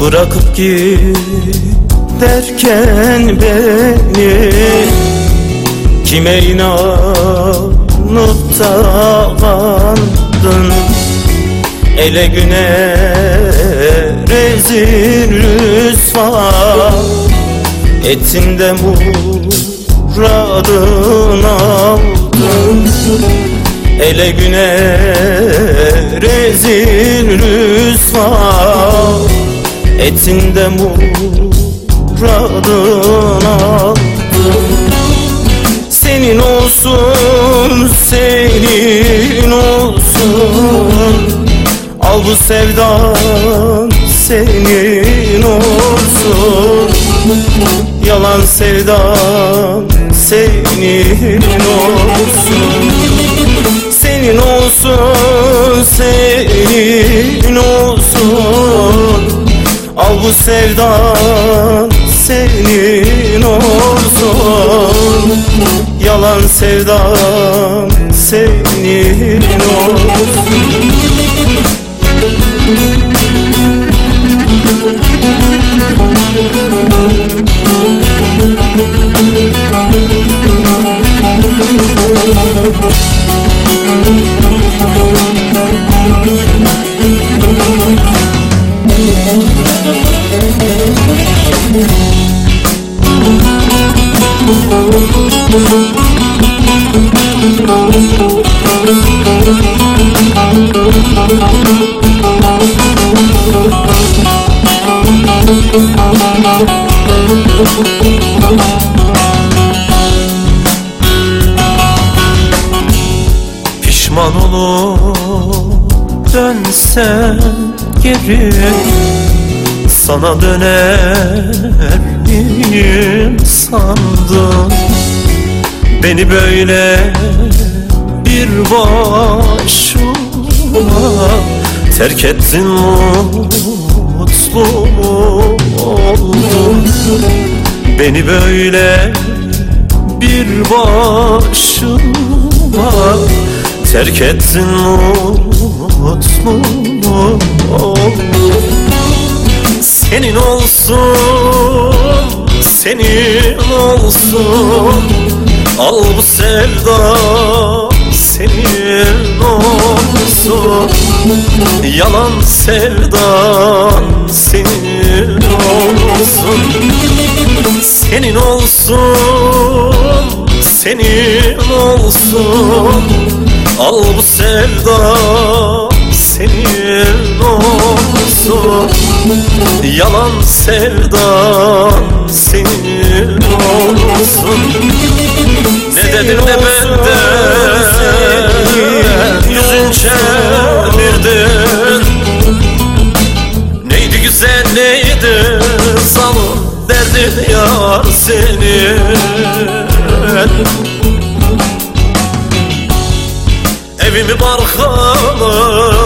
Bırakıp giderken beni Kime inanıp da Ele güne rezil rüsva Etinde muradın aldın. Ele güne rezil rüsva Etinde muradın aldın Senin olsun, senin olsun. Al bu sevdan senin olsun. Yalan sevdan senin olsun. Senin olsun, senin olsun Al bu sevdan senin olsun Yalan sevdan senin olsun Pişman olup dönsen geri Sana döner miyim sandın Beni böyle bir başıma Terk ettin mutlu mu oldun Beni böyle bir başıma Terk ettin mutlu mu oldun Senin olsun, senin olsun. Al bu sevda senin olsun. Yalan sevdan senin olsun. Senin olsun, senin olsun. Al bu sevda Yalan sevdan senin olsun Ne dedin de benden yüzün çevirdin Neydi güzel neydi salın derdin yar senin Evimi barkımı